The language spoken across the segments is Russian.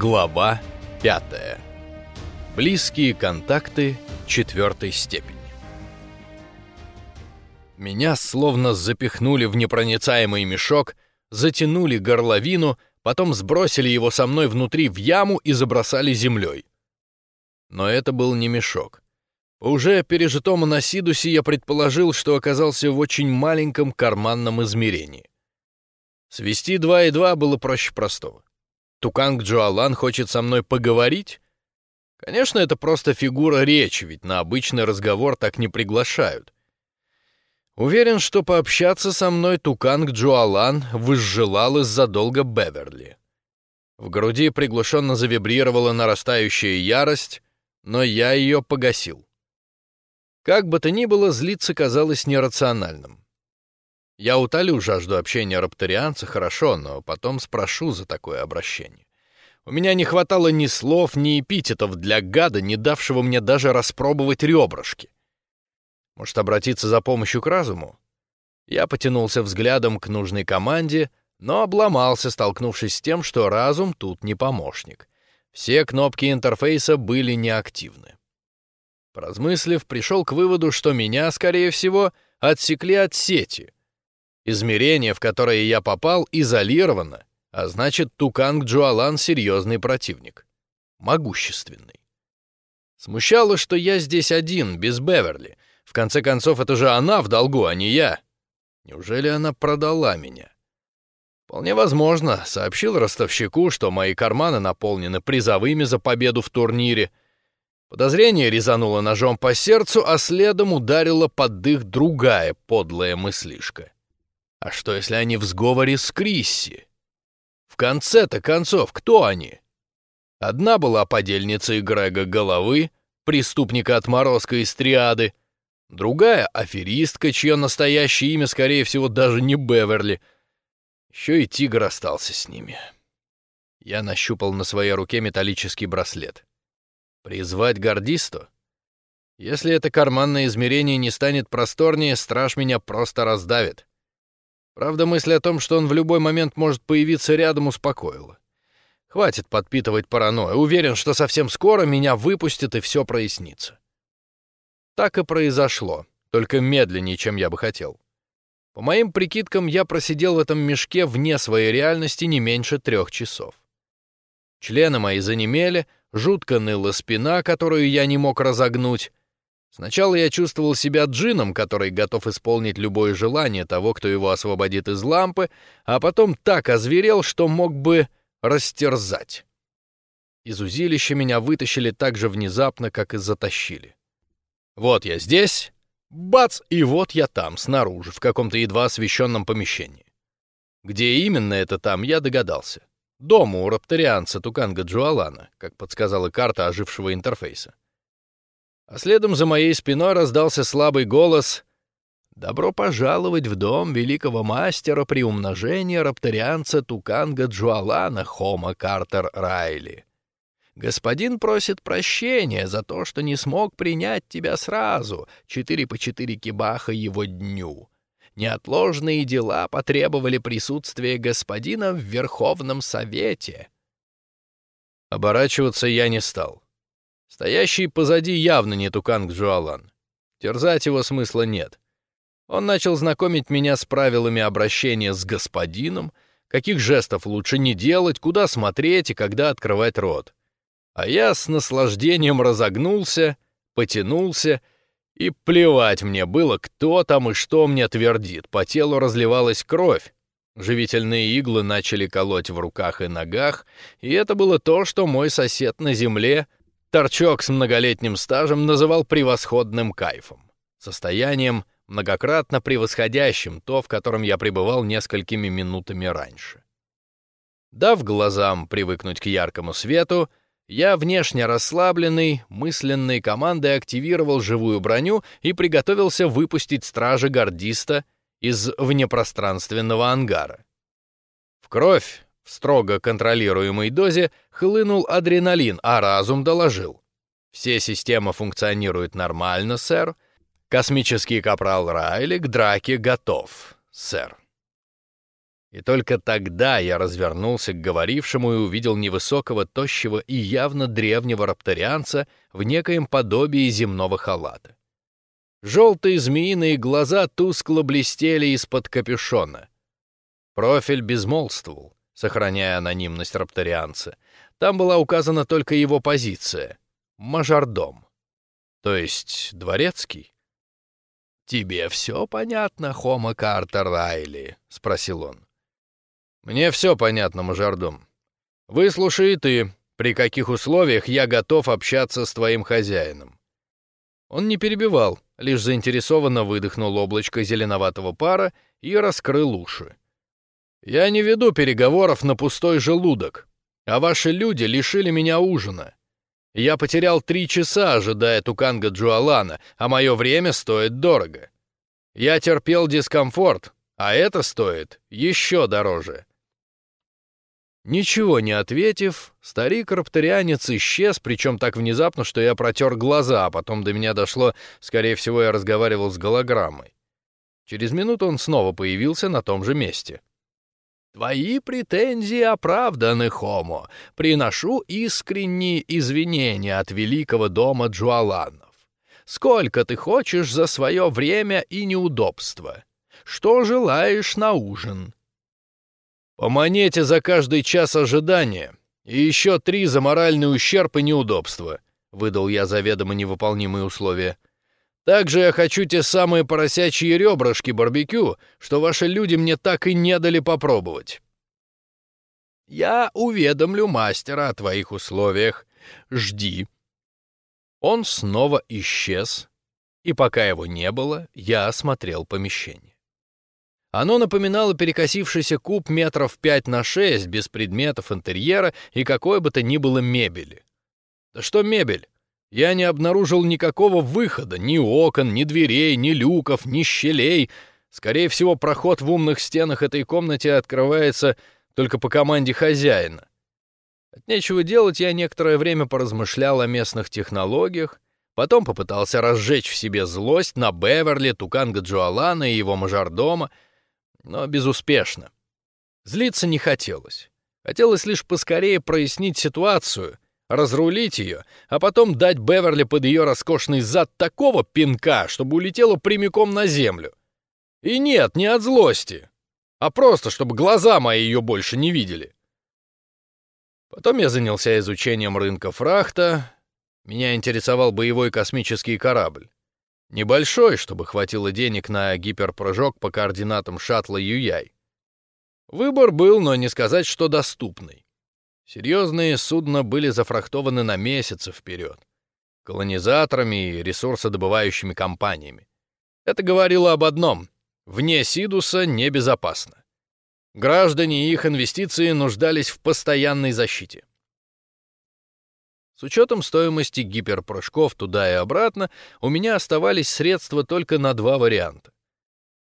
Глава 5. Близкие контакты четвертой степени. Меня словно запихнули в непроницаемый мешок, затянули горловину, потом сбросили его со мной внутри в яму и забросали землей. Но это был не мешок. По уже пережитому на Сидусе я предположил, что оказался в очень маленьком карманном измерении. Свести два и два было проще простого. Туканг Джоалан хочет со мной поговорить? Конечно, это просто фигура речи, ведь на обычный разговор так не приглашают. Уверен, что пообщаться со мной Туканг Джоалан возжелал из-за долга Беверли. В груди приглушенно завибрировала нарастающая ярость, но я ее погасил. Как бы то ни было, злиться казалось нерациональным. Я утолю жажду общения рапторианца, хорошо, но потом спрошу за такое обращение. У меня не хватало ни слов, ни эпитетов для гада, не давшего мне даже распробовать ребрышки. Может, обратиться за помощью к разуму? Я потянулся взглядом к нужной команде, но обломался, столкнувшись с тем, что разум тут не помощник. Все кнопки интерфейса были неактивны. Поразмыслив, пришел к выводу, что меня, скорее всего, отсекли от сети — Измерение, в которое я попал, изолировано, а значит, Туканг Джуалан — серьезный противник. Могущественный. Смущало, что я здесь один, без Беверли. В конце концов, это же она в долгу, а не я. Неужели она продала меня? Вполне возможно, сообщил ростовщику, что мои карманы наполнены призовыми за победу в турнире. Подозрение резануло ножом по сердцу, а следом ударила под дых другая подлая мыслишка. А что, если они в сговоре с Крисси? В конце-то концов, кто они? Одна была подельницей Грега Головы, преступника отморозка из триады, другая — аферистка, чье настоящее имя, скорее всего, даже не Беверли. Еще и тигр остался с ними. Я нащупал на своей руке металлический браслет. Призвать гордисту? Если это карманное измерение не станет просторнее, страж меня просто раздавит. Правда, мысль о том, что он в любой момент может появиться рядом, успокоила. Хватит подпитывать паранойю. Уверен, что совсем скоро меня выпустят и все прояснится. Так и произошло, только медленнее, чем я бы хотел. По моим прикидкам, я просидел в этом мешке вне своей реальности не меньше трех часов. Члены мои занемели, жутко ныла спина, которую я не мог разогнуть, Сначала я чувствовал себя джином, который готов исполнить любое желание того, кто его освободит из лампы, а потом так озверел, что мог бы растерзать. Из узилища меня вытащили так же внезапно, как и затащили. Вот я здесь, бац, и вот я там, снаружи, в каком-то едва освещенном помещении. Где именно это там, я догадался. Дома у рапторианца Туканга Джуалана, как подсказала карта ожившего интерфейса а следом за моей спиной раздался слабый голос «Добро пожаловать в дом великого мастера при умножении рапторианца Туканга Джуалана Хома Картер Райли. Господин просит прощения за то, что не смог принять тебя сразу, четыре по четыре кибаха его дню». Неотложные дела потребовали присутствия господина в Верховном Совете. Оборачиваться я не стал. Стоящий позади явно не Туканг Джуалан. Терзать его смысла нет. Он начал знакомить меня с правилами обращения с господином, каких жестов лучше не делать, куда смотреть и когда открывать рот. А я с наслаждением разогнулся, потянулся, и плевать мне было, кто там и что мне твердит. По телу разливалась кровь. Живительные иглы начали колоть в руках и ногах, и это было то, что мой сосед на земле — Торчок с многолетним стажем называл превосходным кайфом, состоянием, многократно превосходящим то, в котором я пребывал несколькими минутами раньше. Дав глазам привыкнуть к яркому свету, я, внешне расслабленный, мысленной командой активировал живую броню и приготовился выпустить стража-гардиста из внепространственного ангара. В кровь в строго контролируемой дозе хлынул адреналин, а разум доложил. Все системы функционируют нормально, сэр. Космический капрал Райли к драке готов, сэр. И только тогда я развернулся к говорившему и увидел невысокого, тощего и явно древнего рапторианца в некоем подобии земного халата. Желтые змеиные глаза тускло блестели из-под капюшона. Профиль безмолвствовал, сохраняя анонимность рапторианца. Там была указана только его позиция — мажордом, то есть дворецкий. «Тебе все понятно, Хома Картер Райли?» — спросил он. «Мне все понятно, мажордом. Выслушай ты, при каких условиях я готов общаться с твоим хозяином». Он не перебивал, лишь заинтересованно выдохнул облачко зеленоватого пара и раскрыл уши. «Я не веду переговоров на пустой желудок, а ваши люди лишили меня ужина. Я потерял три часа, ожидая Туканга Джуалана, а мое время стоит дорого. Я терпел дискомфорт, а это стоит еще дороже». Ничего не ответив, старик-рапторианец исчез, причем так внезапно, что я протер глаза, а потом до меня дошло, скорее всего, я разговаривал с голограммой. Через минуту он снова появился на том же месте. «Твои претензии оправданы, Хомо. Приношу искренние извинения от великого дома Джуаланов. Сколько ты хочешь за свое время и неудобство? Что желаешь на ужин?» По монете за каждый час ожидания и еще три за моральный ущерб и неудобства, выдал я заведомо невыполнимые условия. Также я хочу те самые поросячьи ребрышки барбекю, что ваши люди мне так и не дали попробовать. Я уведомлю мастера о твоих условиях. Жди. Он снова исчез, и пока его не было, я осмотрел помещение. Оно напоминало перекосившийся куб метров 5 на 6, без предметов интерьера и какой бы то ни было мебели. Да что мебель? Я не обнаружил никакого выхода, ни окон, ни дверей, ни люков, ни щелей. Скорее всего, проход в умных стенах этой комнаты открывается только по команде хозяина. От нечего делать я некоторое время поразмышлял о местных технологиях, потом попытался разжечь в себе злость на Беверли, Туканга Джоалана и его мажордома, но безуспешно. Злиться не хотелось. Хотелось лишь поскорее прояснить ситуацию, разрулить ее, а потом дать Беверли под ее роскошный зад такого пинка, чтобы улетела прямиком на землю. И нет, не от злости, а просто, чтобы глаза мои ее больше не видели. Потом я занялся изучением рынка фрахта. Меня интересовал боевой космический корабль. Небольшой, чтобы хватило денег на гиперпрыжок по координатам шаттла Юяй. Выбор был, но не сказать, что доступный. Серьезные судна были зафрахтованы на месяцы вперед. Колонизаторами и ресурсодобывающими компаниями. Это говорило об одном — вне Сидуса небезопасно. Граждане и их инвестиции нуждались в постоянной защите. С учетом стоимости гиперпрыжков туда и обратно, у меня оставались средства только на два варианта.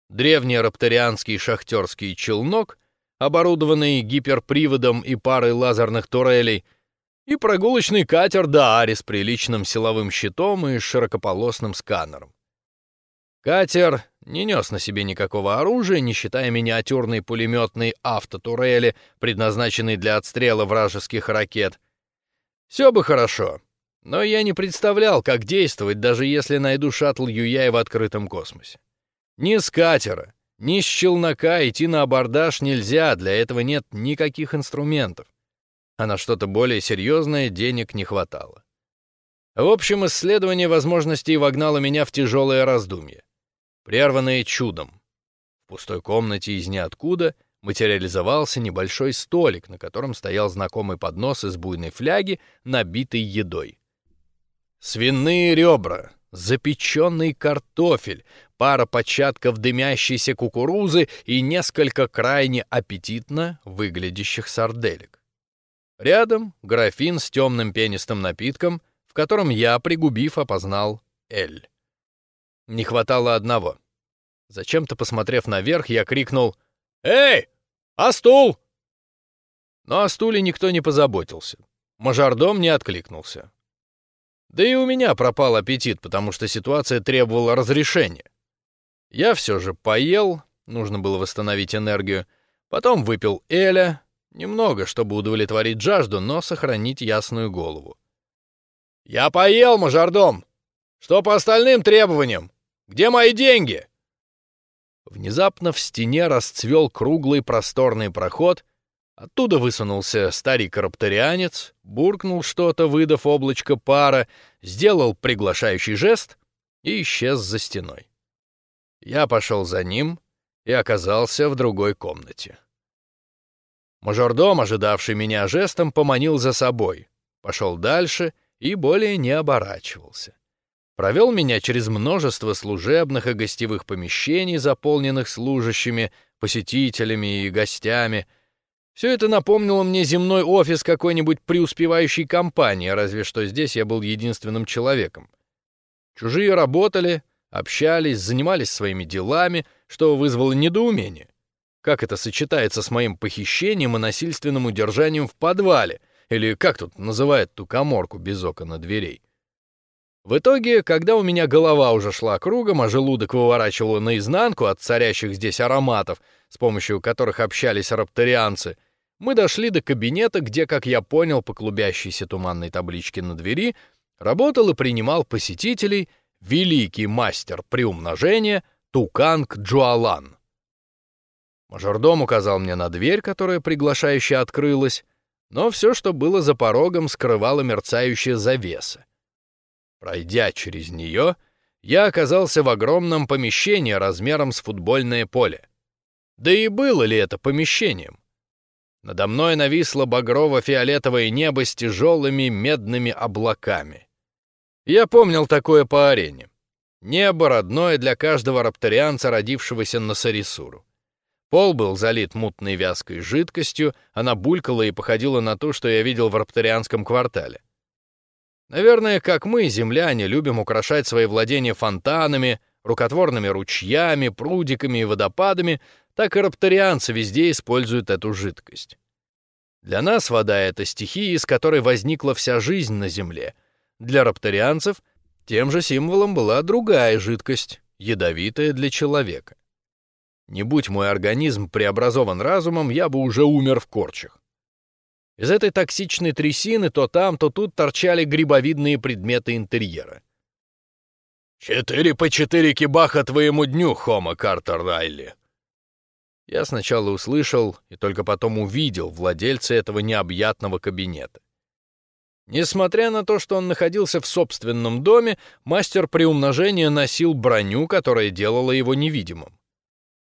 Древний рапторианский шахтерский челнок, оборудованный гиперприводом и парой лазерных турелей, и прогулочный катер Даари с приличным силовым щитом и широкополосным сканером. Катер не нес на себе никакого оружия, не считая миниатюрной пулеметной автотурели, предназначенной для отстрела вражеских ракет, все бы хорошо, но я не представлял, как действовать, даже если найду шаттл Юяй в открытом космосе. Ни с катера, ни с челнока идти на абордаж нельзя, для этого нет никаких инструментов. А на что-то более серьезное денег не хватало. В общем, исследование возможностей вогнало меня в тяжелое раздумье, прерванное чудом. В пустой комнате из ниоткуда материализовался небольшой столик, на котором стоял знакомый поднос из буйной фляги, набитый едой. Свиные ребра, запеченный картофель, пара початков дымящейся кукурузы и несколько крайне аппетитно выглядящих сарделек. Рядом графин с темным пенистым напитком, в котором я, пригубив, опознал Эль. Не хватало одного. Зачем-то, посмотрев наверх, я крикнул «Эй, «А стул?» Но о стуле никто не позаботился. Мажордом не откликнулся. Да и у меня пропал аппетит, потому что ситуация требовала разрешения. Я все же поел, нужно было восстановить энергию, Потом выпил Эля, немного, чтобы удовлетворить жажду, но сохранить ясную голову. «Я поел, мажордом! Что по остальным требованиям? Где мои деньги?» Внезапно в стене расцвел круглый просторный проход, оттуда высунулся старик-рапторианец, буркнул что-то, выдав облачко пара, сделал приглашающий жест и исчез за стеной. Я пошел за ним и оказался в другой комнате. Мажордом, ожидавший меня жестом, поманил за собой, пошел дальше и более не оборачивался провел меня через множество служебных и гостевых помещений, заполненных служащими, посетителями и гостями. Все это напомнило мне земной офис какой-нибудь преуспевающей компании, разве что здесь я был единственным человеком. Чужие работали, общались, занимались своими делами, что вызвало недоумение. Как это сочетается с моим похищением и насильственным удержанием в подвале, или как тут называют ту коморку без окон и дверей? В итоге, когда у меня голова уже шла кругом, а желудок выворачивало наизнанку от царящих здесь ароматов, с помощью которых общались рапторианцы, мы дошли до кабинета, где, как я понял по клубящейся туманной табличке на двери, работал и принимал посетителей великий мастер приумножения Туканг Джуалан. Мажордом указал мне на дверь, которая приглашающе открылась, но все, что было за порогом, скрывала мерцающая завеса. Пройдя через нее, я оказался в огромном помещении размером с футбольное поле. Да и было ли это помещением? Надо мной нависло багрово-фиолетовое небо с тяжелыми медными облаками. Я помнил такое по арене. Небо родное для каждого рапторианца, родившегося на Сарисуру. Пол был залит мутной вязкой жидкостью, она булькала и походила на то, что я видел в рапторианском квартале. Наверное, как мы, земляне, любим украшать свои владения фонтанами, рукотворными ручьями, прудиками и водопадами, так и рапторианцы везде используют эту жидкость. Для нас вода — это стихия, из которой возникла вся жизнь на Земле. Для рапторианцев тем же символом была другая жидкость, ядовитая для человека. Не будь мой организм преобразован разумом, я бы уже умер в корчах. Из этой токсичной трясины то там, то тут торчали грибовидные предметы интерьера. «Четыре по четыре кибаха твоему дню, Хома Картер Райли!» Я сначала услышал и только потом увидел владельца этого необъятного кабинета. Несмотря на то, что он находился в собственном доме, мастер приумножения носил броню, которая делала его невидимым.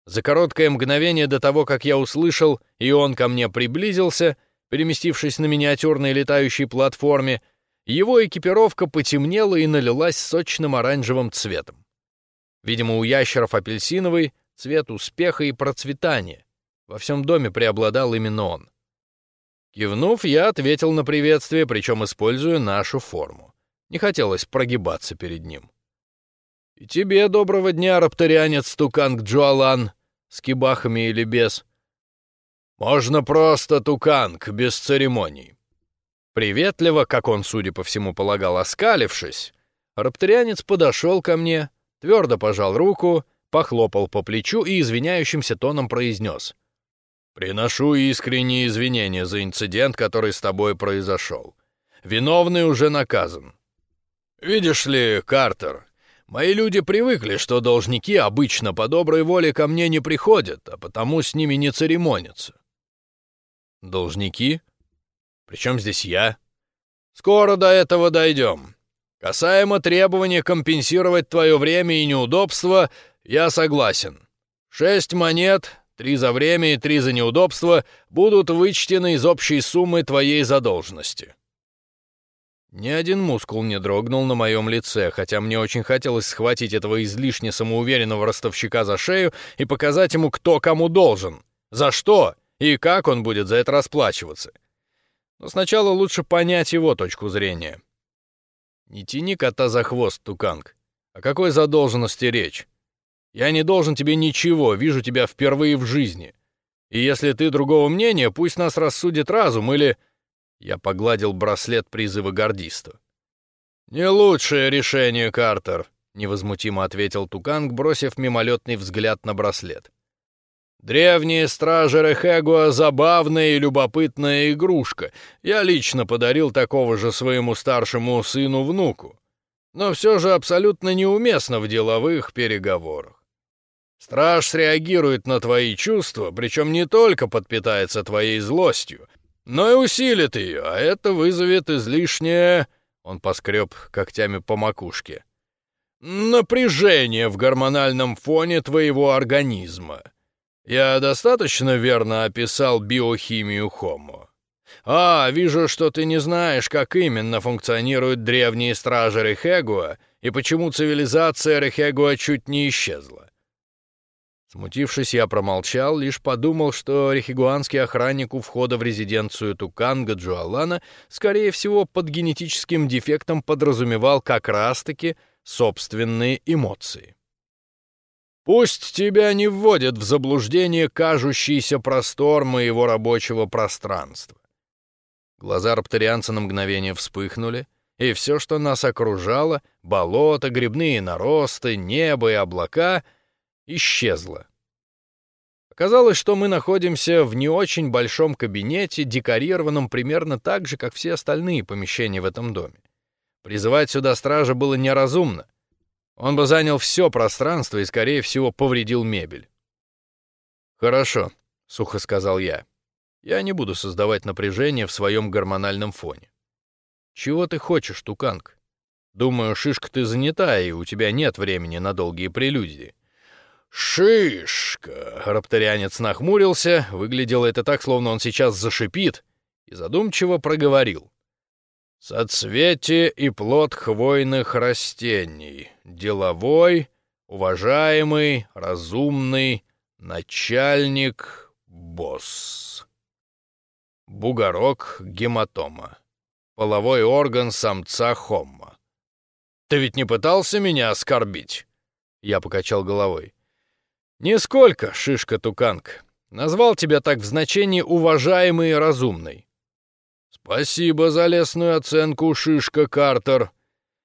За короткое мгновение до того, как я услышал, и он ко мне приблизился — Переместившись на миниатюрной летающей платформе, его экипировка потемнела и налилась сочным оранжевым цветом. Видимо, у ящеров апельсиновый цвет успеха и процветания. Во всем доме преобладал именно он. Кивнув, я ответил на приветствие, причем используя нашу форму. Не хотелось прогибаться перед ним. «И тебе доброго дня, рапторианец Туканг Джуалан, с кибахами или без. Можно просто туканг, без церемоний. Приветливо, как он, судя по всему, полагал, оскалившись, рапторианец подошел ко мне, твердо пожал руку, похлопал по плечу и извиняющимся тоном произнес. «Приношу искренние извинения за инцидент, который с тобой произошел. Виновный уже наказан. Видишь ли, Картер, мои люди привыкли, что должники обычно по доброй воле ко мне не приходят, а потому с ними не церемонятся. Должники? Причем здесь я? Скоро до этого дойдем. Касаемо требования компенсировать твое время и неудобства, я согласен. Шесть монет, три за время и три за неудобства, будут вычтены из общей суммы твоей задолженности. Ни один мускул не дрогнул на моем лице, хотя мне очень хотелось схватить этого излишне самоуверенного ростовщика за шею и показать ему, кто кому должен. За что? и как он будет за это расплачиваться. Но сначала лучше понять его точку зрения. Не тяни кота за хвост, Туканг. О какой задолженности речь? Я не должен тебе ничего, вижу тебя впервые в жизни. И если ты другого мнения, пусть нас рассудит разум или... Я погладил браслет призыва гордиста. «Не лучшее решение, Картер», — невозмутимо ответил Туканг, бросив мимолетный взгляд на браслет. Древние стражи Рехегуа — забавная и любопытная игрушка. Я лично подарил такого же своему старшему сыну-внуку. Но все же абсолютно неуместно в деловых переговорах. Страж среагирует на твои чувства, причем не только подпитается твоей злостью, но и усилит ее, а это вызовет излишнее... Он поскреб когтями по макушке. Напряжение в гормональном фоне твоего организма. Я достаточно верно описал биохимию Хомо. А, вижу, что ты не знаешь, как именно функционируют древние стражи Рехегуа и почему цивилизация Рехегуа чуть не исчезла. Смутившись, я промолчал, лишь подумал, что рехигуанский охранник у входа в резиденцию Туканга Джуалана, скорее всего, под генетическим дефектом подразумевал как раз-таки собственные эмоции. Пусть тебя не вводит в заблуждение кажущийся простор моего рабочего пространства. Глаза рапторианца на мгновение вспыхнули, и все, что нас окружало — болото, грибные наросты, небо и облака — исчезло. Оказалось, что мы находимся в не очень большом кабинете, декорированном примерно так же, как все остальные помещения в этом доме. Призывать сюда стража было неразумно. Он бы занял все пространство и, скорее всего, повредил мебель. «Хорошо», — сухо сказал я. «Я не буду создавать напряжение в своем гормональном фоне». «Чего ты хочешь, Туканг? Думаю, шишка ты занята, и у тебя нет времени на долгие прелюдии». «Шишка!» — рапторианец нахмурился, выглядело это так, словно он сейчас зашипит, и задумчиво проговорил. Соцветие и плод хвойных растений. Деловой, уважаемый, разумный, начальник, босс. Бугорок гематома. Половой орган самца хомма. Ты ведь не пытался меня оскорбить? Я покачал головой. Нисколько, шишка-туканг. Назвал тебя так в значении уважаемый и разумный. «Спасибо за лесную оценку, Шишка Картер.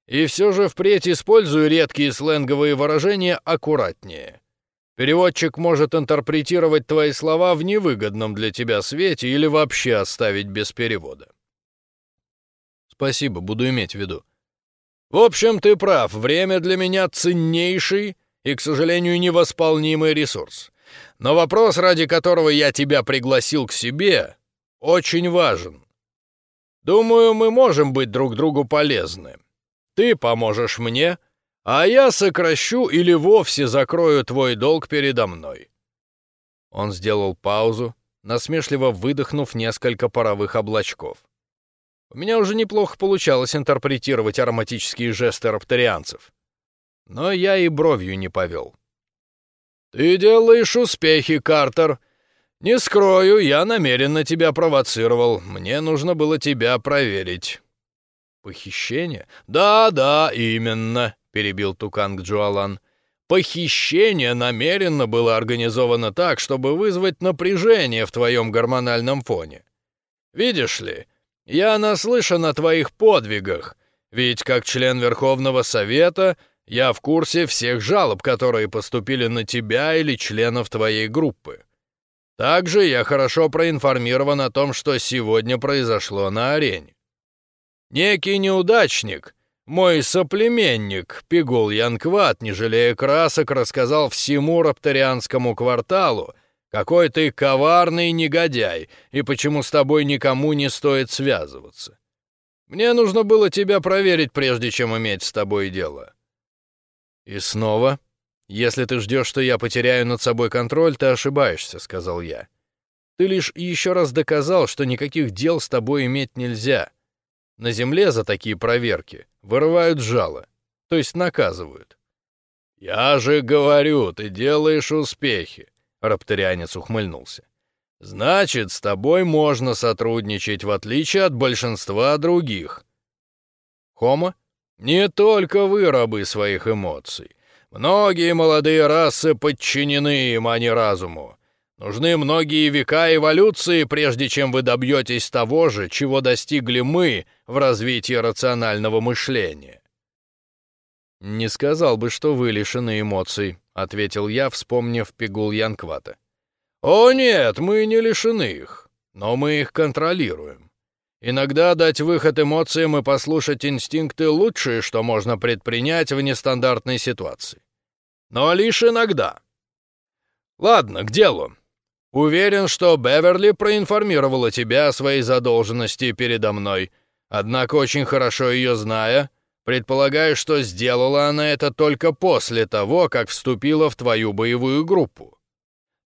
И все же впредь использую редкие сленговые выражения аккуратнее. Переводчик может интерпретировать твои слова в невыгодном для тебя свете или вообще оставить без перевода». «Спасибо, буду иметь в виду». «В общем, ты прав, время для меня ценнейший и, к сожалению, невосполнимый ресурс. Но вопрос, ради которого я тебя пригласил к себе, очень важен. Думаю, мы можем быть друг другу полезны. Ты поможешь мне, а я сокращу или вовсе закрою твой долг передо мной». Он сделал паузу, насмешливо выдохнув несколько паровых облачков. У меня уже неплохо получалось интерпретировать ароматические жесты рапторианцев. Но я и бровью не повел. «Ты делаешь успехи, Картер», «Не скрою, я намеренно тебя провоцировал. Мне нужно было тебя проверить». «Похищение?» «Да, да, именно», — перебил Туканг Джуалан. «Похищение намеренно было организовано так, чтобы вызвать напряжение в твоем гормональном фоне. Видишь ли, я наслышан о твоих подвигах, ведь как член Верховного Совета я в курсе всех жалоб, которые поступили на тебя или членов твоей группы. Также я хорошо проинформирован о том, что сегодня произошло на арене. Некий неудачник, мой соплеменник Пигул Янкват, не жалея красок, рассказал всему рапторианскому кварталу, какой ты коварный негодяй и почему с тобой никому не стоит связываться. Мне нужно было тебя проверить, прежде чем иметь с тобой дело. И снова «Если ты ждешь, что я потеряю над собой контроль, ты ошибаешься», — сказал я. «Ты лишь еще раз доказал, что никаких дел с тобой иметь нельзя. На земле за такие проверки вырывают жало, то есть наказывают». «Я же говорю, ты делаешь успехи», — рапторианец ухмыльнулся. «Значит, с тобой можно сотрудничать, в отличие от большинства других». «Хома?» «Не только вы рабы своих эмоций. Многие молодые расы подчинены им, а не разуму. Нужны многие века эволюции, прежде чем вы добьетесь того же, чего достигли мы в развитии рационального мышления. «Не сказал бы, что вы лишены эмоций», — ответил я, вспомнив пигул Янквата. О нет, мы не лишены их, но мы их контролируем. Иногда дать выход эмоциям и послушать инстинкты — лучшее, что можно предпринять в нестандартной ситуации. Но лишь иногда. Ладно, к делу. Уверен, что Беверли проинформировала тебя о своей задолженности передо мной, однако очень хорошо ее зная, предполагаю, что сделала она это только после того, как вступила в твою боевую группу.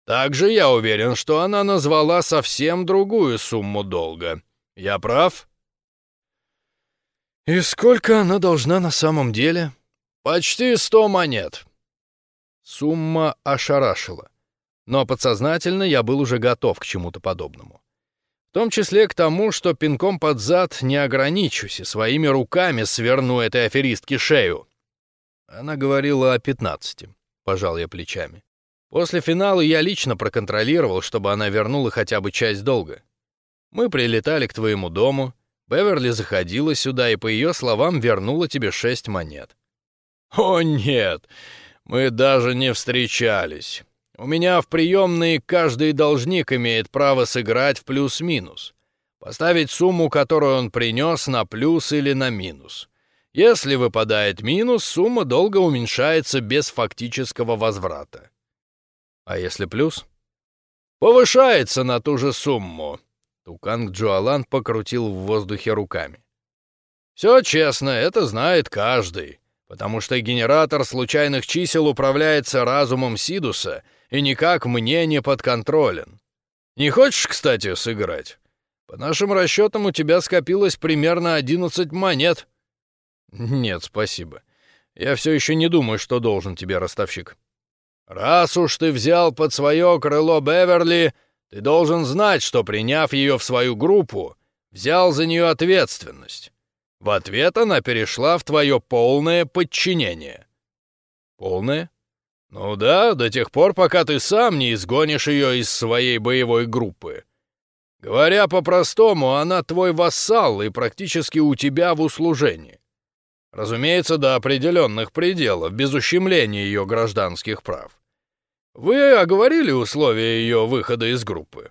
Также я уверен, что она назвала совсем другую сумму долга. Я прав? И сколько она должна на самом деле? Почти сто монет. Сумма ошарашила. Но подсознательно я был уже готов к чему-то подобному. В том числе к тому, что пинком под зад не ограничусь и своими руками сверну этой аферистке шею. Она говорила о пятнадцати. Пожал я плечами. После финала я лично проконтролировал, чтобы она вернула хотя бы часть долга. Мы прилетали к твоему дому, Беверли заходила сюда и, по ее словам, вернула тебе шесть монет. «О, нет, мы даже не встречались. У меня в приемной каждый должник имеет право сыграть в плюс-минус, поставить сумму, которую он принес, на плюс или на минус. Если выпадает минус, сумма долга уменьшается без фактического возврата. А если плюс? Повышается на ту же сумму. Туканг Джуалан покрутил в воздухе руками. Все честно, это знает каждый, потому что генератор случайных чисел управляется разумом Сидуса и никак мне не подконтролен. Не хочешь, кстати, сыграть? По нашим расчетам, у тебя скопилось примерно 11 монет. Нет, спасибо. Я все еще не думаю, что должен тебе, ростовщик. Раз уж ты взял под свое крыло Беверли, ты должен знать, что, приняв ее в свою группу, взял за нее ответственность. В ответ она перешла в твое полное подчинение. Полное? Ну да, до тех пор, пока ты сам не изгонишь ее из своей боевой группы. Говоря по-простому, она твой вассал и практически у тебя в услужении. Разумеется, до определенных пределов, без ущемления ее гражданских прав. Вы оговорили условия ее выхода из группы?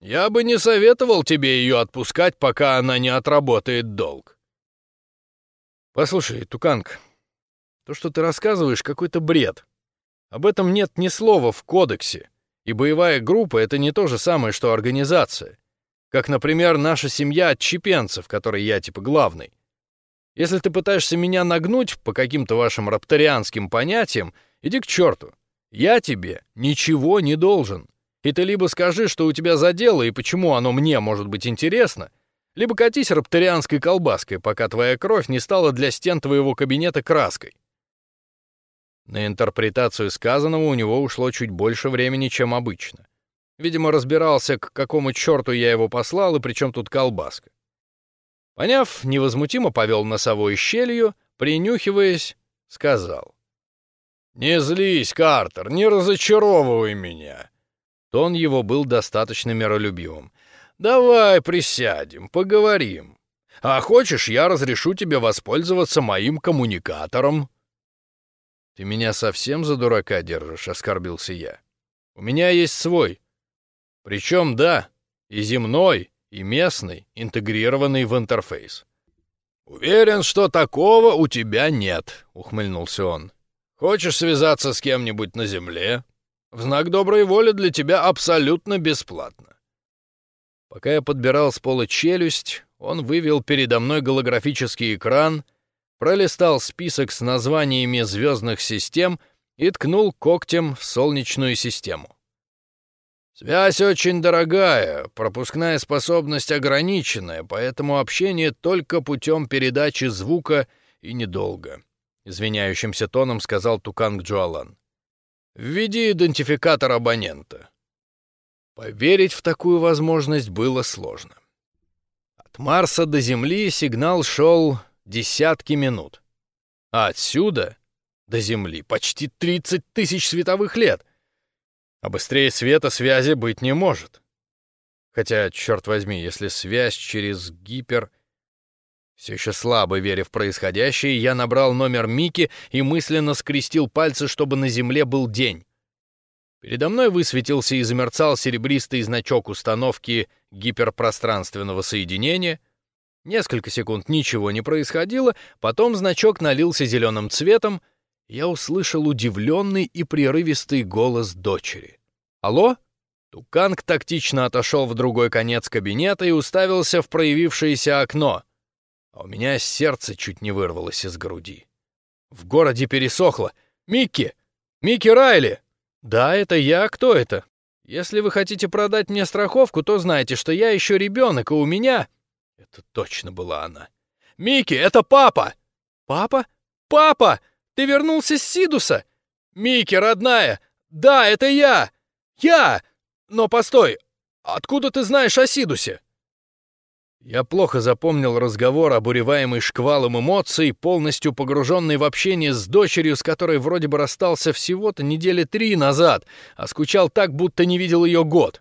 Я бы не советовал тебе ее отпускать, пока она не отработает долг. Послушай, Туканг, то, что ты рассказываешь, какой-то бред. Об этом нет ни слова в кодексе. И боевая группа — это не то же самое, что организация. Как, например, наша семья отчепенцев, которой я типа главный. Если ты пытаешься меня нагнуть по каким-то вашим рапторианским понятиям, иди к черту. Я тебе ничего не должен. И ты либо скажи, что у тебя за дело и почему оно мне может быть интересно, либо катись рапторианской колбаской, пока твоя кровь не стала для стен твоего кабинета краской. На интерпретацию сказанного у него ушло чуть больше времени, чем обычно. Видимо, разбирался, к какому черту я его послал и при чем тут колбаска. Поняв, невозмутимо повел носовой щелью, принюхиваясь, сказал. «Не злись, Картер, не разочаровывай меня!» Тон его был достаточно миролюбивым. «Давай присядем, поговорим. А хочешь, я разрешу тебе воспользоваться моим коммуникатором?» «Ты меня совсем за дурака держишь?» — оскорбился я. «У меня есть свой. Причем, да, и земной, и местный, интегрированный в интерфейс. «Уверен, что такого у тебя нет», — ухмыльнулся он. «Хочешь связаться с кем-нибудь на Земле? В знак доброй воли для тебя абсолютно бесплатно». Пока я подбирал с пола челюсть, он вывел передо мной голографический экран, пролистал список с названиями звездных систем и ткнул когтем в Солнечную систему. Связь очень дорогая, пропускная способность ограниченная, поэтому общение только путем передачи звука и недолго», — извиняющимся тоном сказал Туканг Джуалан. «Введи идентификатор абонента». Поверить в такую возможность было сложно. От Марса до Земли сигнал шел десятки минут, а отсюда до Земли почти 30 тысяч световых лет — а быстрее света связи быть не может. Хотя, черт возьми, если связь через гипер... Все еще слабо веря в происходящее, я набрал номер Мики и мысленно скрестил пальцы, чтобы на земле был день. Передо мной высветился и замерцал серебристый значок установки гиперпространственного соединения. Несколько секунд ничего не происходило, потом значок налился зеленым цветом, я услышал удивленный и прерывистый голос дочери. «Алло?» Туканг тактично отошел в другой конец кабинета и уставился в проявившееся окно. А у меня сердце чуть не вырвалось из груди. В городе пересохло. «Микки! Микки Райли!» «Да, это я. Кто это?» «Если вы хотите продать мне страховку, то знайте, что я еще ребенок, и у меня...» Это точно была она. «Микки, это папа!» «Папа? Папа! Ты вернулся с Сидуса?» «Микки, родная! Да, это я! Я! Но постой! Откуда ты знаешь о Сидусе?» Я плохо запомнил разговор, обуреваемый шквалом эмоций, полностью погруженный в общение с дочерью, с которой вроде бы расстался всего-то недели три назад, а скучал так, будто не видел ее год.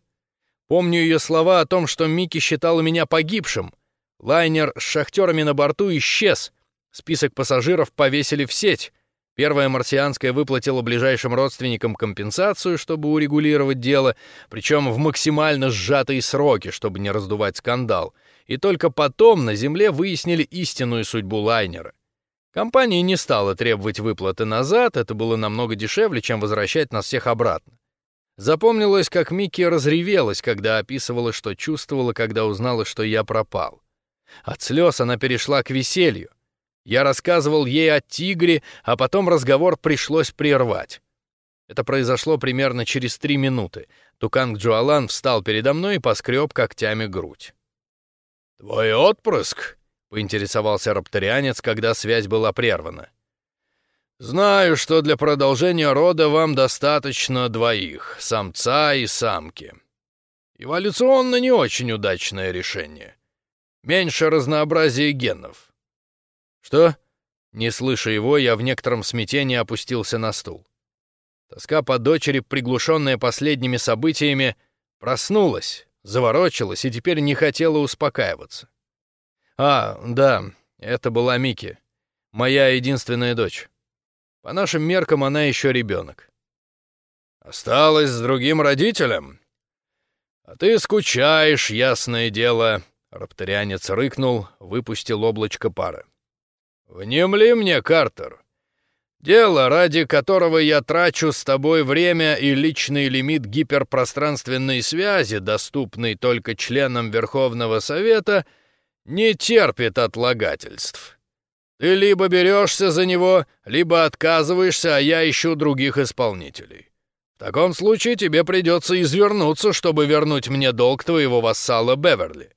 Помню ее слова о том, что Микки считала меня погибшим. Лайнер с шахтерами на борту исчез. Список пассажиров повесили в сеть. Первая марсианская выплатила ближайшим родственникам компенсацию, чтобы урегулировать дело, причем в максимально сжатые сроки, чтобы не раздувать скандал — и только потом на Земле выяснили истинную судьбу лайнера. Компания не стала требовать выплаты назад, это было намного дешевле, чем возвращать нас всех обратно. Запомнилось, как Микки разревелась, когда описывала, что чувствовала, когда узнала, что я пропал. От слез она перешла к веселью. Я рассказывал ей о тигре, а потом разговор пришлось прервать. Это произошло примерно через три минуты. Туканг Джуалан встал передо мной и поскреб когтями грудь. «Твой отпрыск?» — поинтересовался рапторианец, когда связь была прервана. «Знаю, что для продолжения рода вам достаточно двоих, самца и самки. Эволюционно не очень удачное решение. Меньше разнообразия генов». «Что?» Не слыша его, я в некотором смятении опустился на стул. Тоска по дочери, приглушенная последними событиями, проснулась, заворочилась и теперь не хотела успокаиваться. А, да, это была Мики, моя единственная дочь. По нашим меркам она еще ребенок. Осталась с другим родителем? А ты скучаешь, ясное дело. Рапторианец рыкнул, выпустил облачко пара. «Внемли мне, Картер. Дело, ради которого я трачу с тобой время и личный лимит гиперпространственной связи, доступный только членам Верховного Совета, не терпит отлагательств. Ты либо берешься за него, либо отказываешься, а я ищу других исполнителей. В таком случае тебе придется извернуться, чтобы вернуть мне долг твоего вассала Беверли.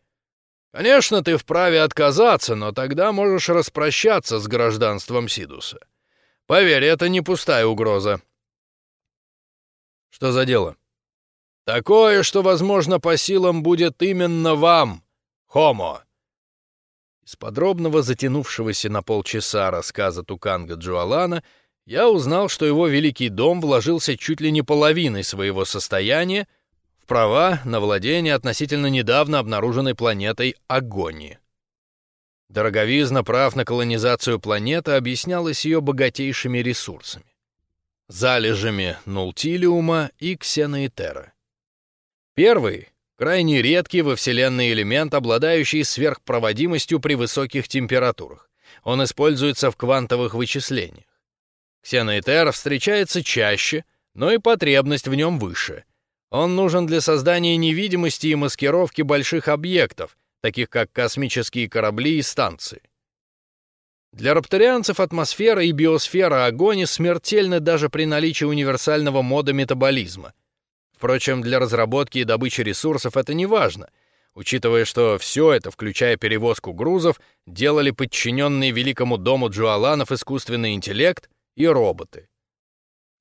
Конечно, ты вправе отказаться, но тогда можешь распрощаться с гражданством Сидуса. Поверь, это не пустая угроза. Что за дело? Такое, что, возможно, по силам будет именно вам, Хомо. Из подробного затянувшегося на полчаса рассказа Туканга Джуалана я узнал, что его великий дом вложился чуть ли не половиной своего состояния в права на владение относительно недавно обнаруженной планетой Агони. Дороговизна прав на колонизацию планеты объяснялась ее богатейшими ресурсами. Залежами нултилиума и ксеноэтера. Первый — крайне редкий во Вселенной элемент, обладающий сверхпроводимостью при высоких температурах. Он используется в квантовых вычислениях. Ксеноэтер встречается чаще, но и потребность в нем выше. Он нужен для создания невидимости и маскировки больших объектов, таких как космические корабли и станции. Для рапторианцев атмосфера и биосфера огони смертельны даже при наличии универсального мода метаболизма. Впрочем, для разработки и добычи ресурсов это не важно, учитывая, что все это, включая перевозку грузов, делали подчиненные великому дому Джуаланов искусственный интеллект и роботы.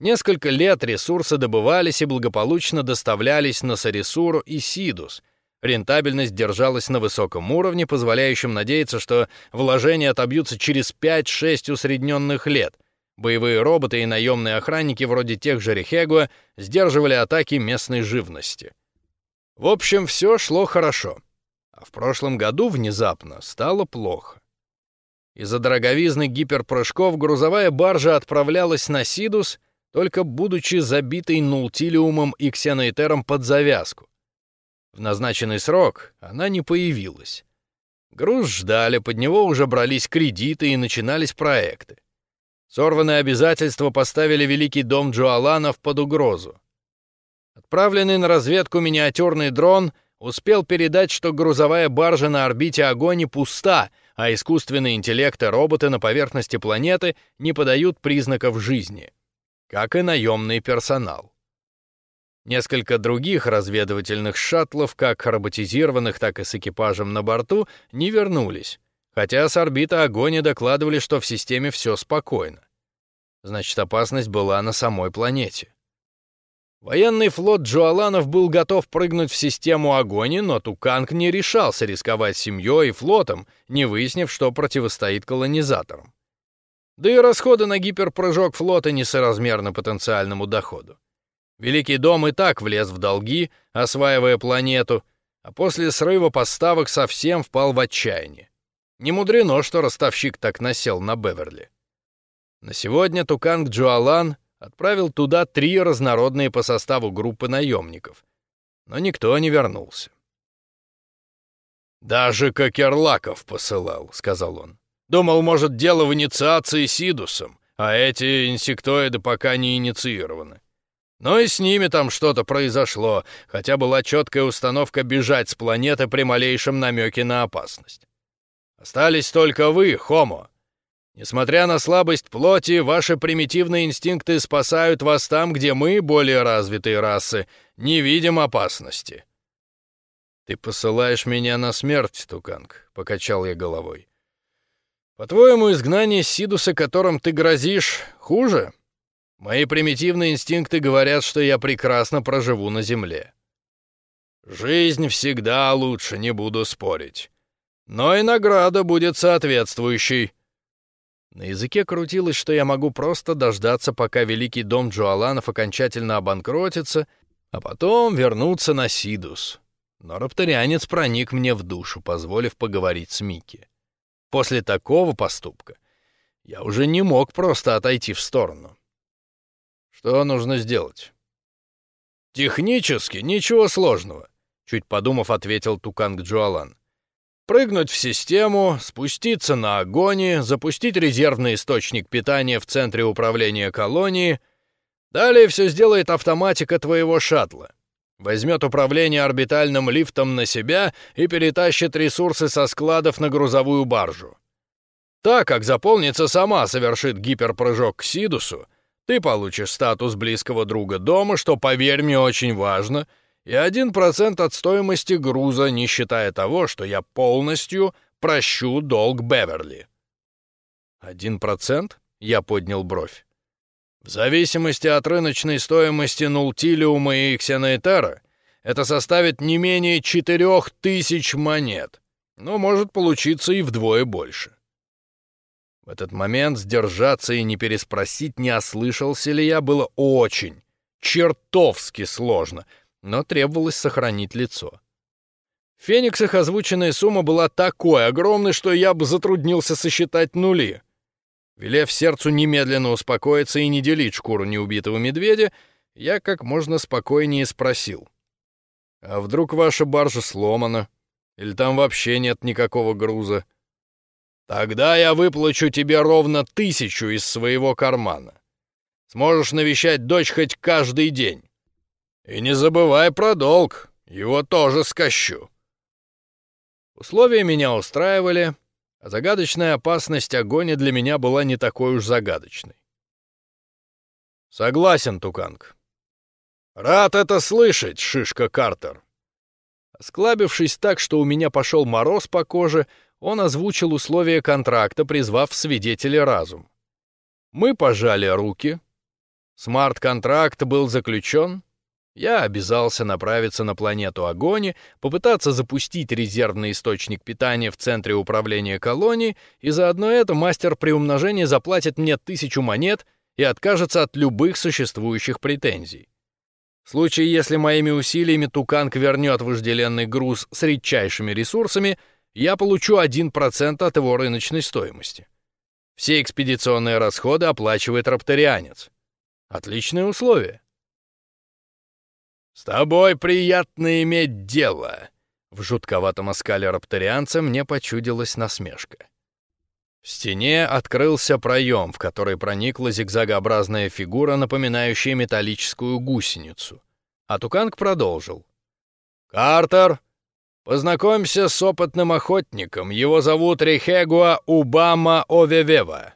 Несколько лет ресурсы добывались и благополучно доставлялись на Сарисуру и Сидус — Рентабельность держалась на высоком уровне, позволяющем надеяться, что вложения отобьются через 5-6 усредненных лет. Боевые роботы и наемные охранники вроде тех же Рихегуа сдерживали атаки местной живности. В общем, все шло хорошо. А в прошлом году внезапно стало плохо. Из-за дороговизны гиперпрыжков грузовая баржа отправлялась на Сидус, только будучи забитой нултилиумом и ксеноэтером под завязку. В назначенный срок она не появилась. Груз ждали, под него уже брались кредиты и начинались проекты. Сорванные обязательства поставили Великий дом Джоаланов под угрозу. Отправленный на разведку миниатюрный дрон успел передать, что грузовая баржа на орбите Огони пуста, а искусственный интеллект и роботы на поверхности планеты не подают признаков жизни, как и наемный персонал. Несколько других разведывательных шаттлов, как роботизированных, так и с экипажем на борту, не вернулись, хотя с орбиты Огони докладывали, что в системе все спокойно. Значит, опасность была на самой планете. Военный флот Джоаланов был готов прыгнуть в систему Огони, но Туканг не решался рисковать семьей и флотом, не выяснив, что противостоит колонизаторам. Да и расходы на гиперпрыжок флота несоразмерны потенциальному доходу. Великий дом и так влез в долги, осваивая планету, а после срыва поставок совсем впал в отчаяние. Не мудрено, что ростовщик так насел на Беверли. На сегодня Туканг Джуалан отправил туда три разнородные по составу группы наемников, но никто не вернулся. «Даже Кокерлаков посылал», — сказал он. «Думал, может, дело в инициации Сидусом, а эти инсектоиды пока не инициированы. Но и с ними там что-то произошло, хотя была четкая установка бежать с планеты при малейшем намеке на опасность. Остались только вы, Хомо. Несмотря на слабость плоти, ваши примитивные инстинкты спасают вас там, где мы, более развитые расы, не видим опасности. «Ты посылаешь меня на смерть, Туканг», — покачал я головой. «По-твоему, изгнание Сидуса, которым ты грозишь, хуже?» Мои примитивные инстинкты говорят, что я прекрасно проживу на земле. Жизнь всегда лучше, не буду спорить. Но и награда будет соответствующей. На языке крутилось, что я могу просто дождаться, пока великий дом Джоаланов окончательно обанкротится, а потом вернуться на Сидус. Но рапторианец проник мне в душу, позволив поговорить с Микки. После такого поступка я уже не мог просто отойти в сторону. Что нужно сделать? Технически ничего сложного, чуть подумав, ответил Туканг Джуалан. Прыгнуть в систему, спуститься на огоне, запустить резервный источник питания в центре управления колонии. Далее все сделает автоматика твоего шаттла. Возьмет управление орбитальным лифтом на себя и перетащит ресурсы со складов на грузовую баржу. Так как заполнится сама совершит гиперпрыжок к Сидусу, ты получишь статус близкого друга дома, что, поверь мне, очень важно, и один процент от стоимости груза, не считая того, что я полностью прощу долг Беверли. Один процент? Я поднял бровь. В зависимости от рыночной стоимости нултилиума и ксеноэтера, это составит не менее четырех тысяч монет, но может получиться и вдвое больше. В этот момент сдержаться и не переспросить, не ослышался ли я, было очень, чертовски сложно, но требовалось сохранить лицо. В Фениксах озвученная сумма была такой огромной, что я бы затруднился сосчитать нули. Велев сердцу немедленно успокоиться и не делить шкуру неубитого медведя, я как можно спокойнее спросил. «А вдруг ваша баржа сломана? Или там вообще нет никакого груза?» Тогда я выплачу тебе ровно тысячу из своего кармана. Сможешь навещать дочь хоть каждый день. И не забывай про долг, его тоже скощу. Условия меня устраивали, а загадочная опасность огоня для меня была не такой уж загадочной. Согласен, Туканг. Рад это слышать, Шишка Картер. Склабившись так, что у меня пошел мороз по коже, он озвучил условия контракта, призвав свидетеля разум. Мы пожали руки. Смарт-контракт был заключен. Я обязался направиться на планету Огони, попытаться запустить резервный источник питания в центре управления колонии, и заодно это мастер приумножения заплатит мне тысячу монет и откажется от любых существующих претензий. В случае, если моими усилиями Туканг вернет вожделенный груз с редчайшими ресурсами — я получу 1% от его рыночной стоимости. Все экспедиционные расходы оплачивает рапторианец. Отличные условия. «С тобой приятно иметь дело», — в жутковатом оскале рапторианца мне почудилась насмешка. В стене открылся проем, в который проникла зигзагообразная фигура, напоминающая металлическую гусеницу. А Туканг продолжил. «Картер, познакомься с опытным охотником. Его зовут Рихегуа Убама Овевева».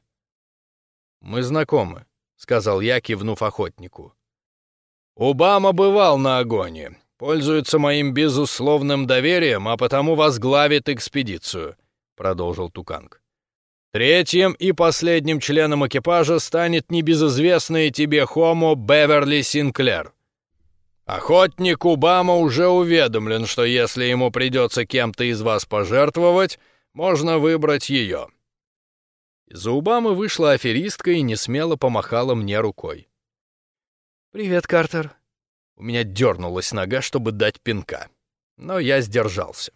«Мы знакомы», — сказал я, кивнув охотнику. Убама бывал на Агоне, пользуется моим безусловным доверием, а потому возглавит экспедицию», — продолжил Туканг. «Третьим и последним членом экипажа станет небезызвестный тебе Хомо Беверли Синклер. Охотник Убама уже уведомлен, что если ему придется кем-то из вас пожертвовать, можно выбрать ее». Из-за Убамы вышла аферистка и несмело помахала мне рукой. «Привет, Картер». У меня дернулась нога, чтобы дать пинка. Но я сдержался.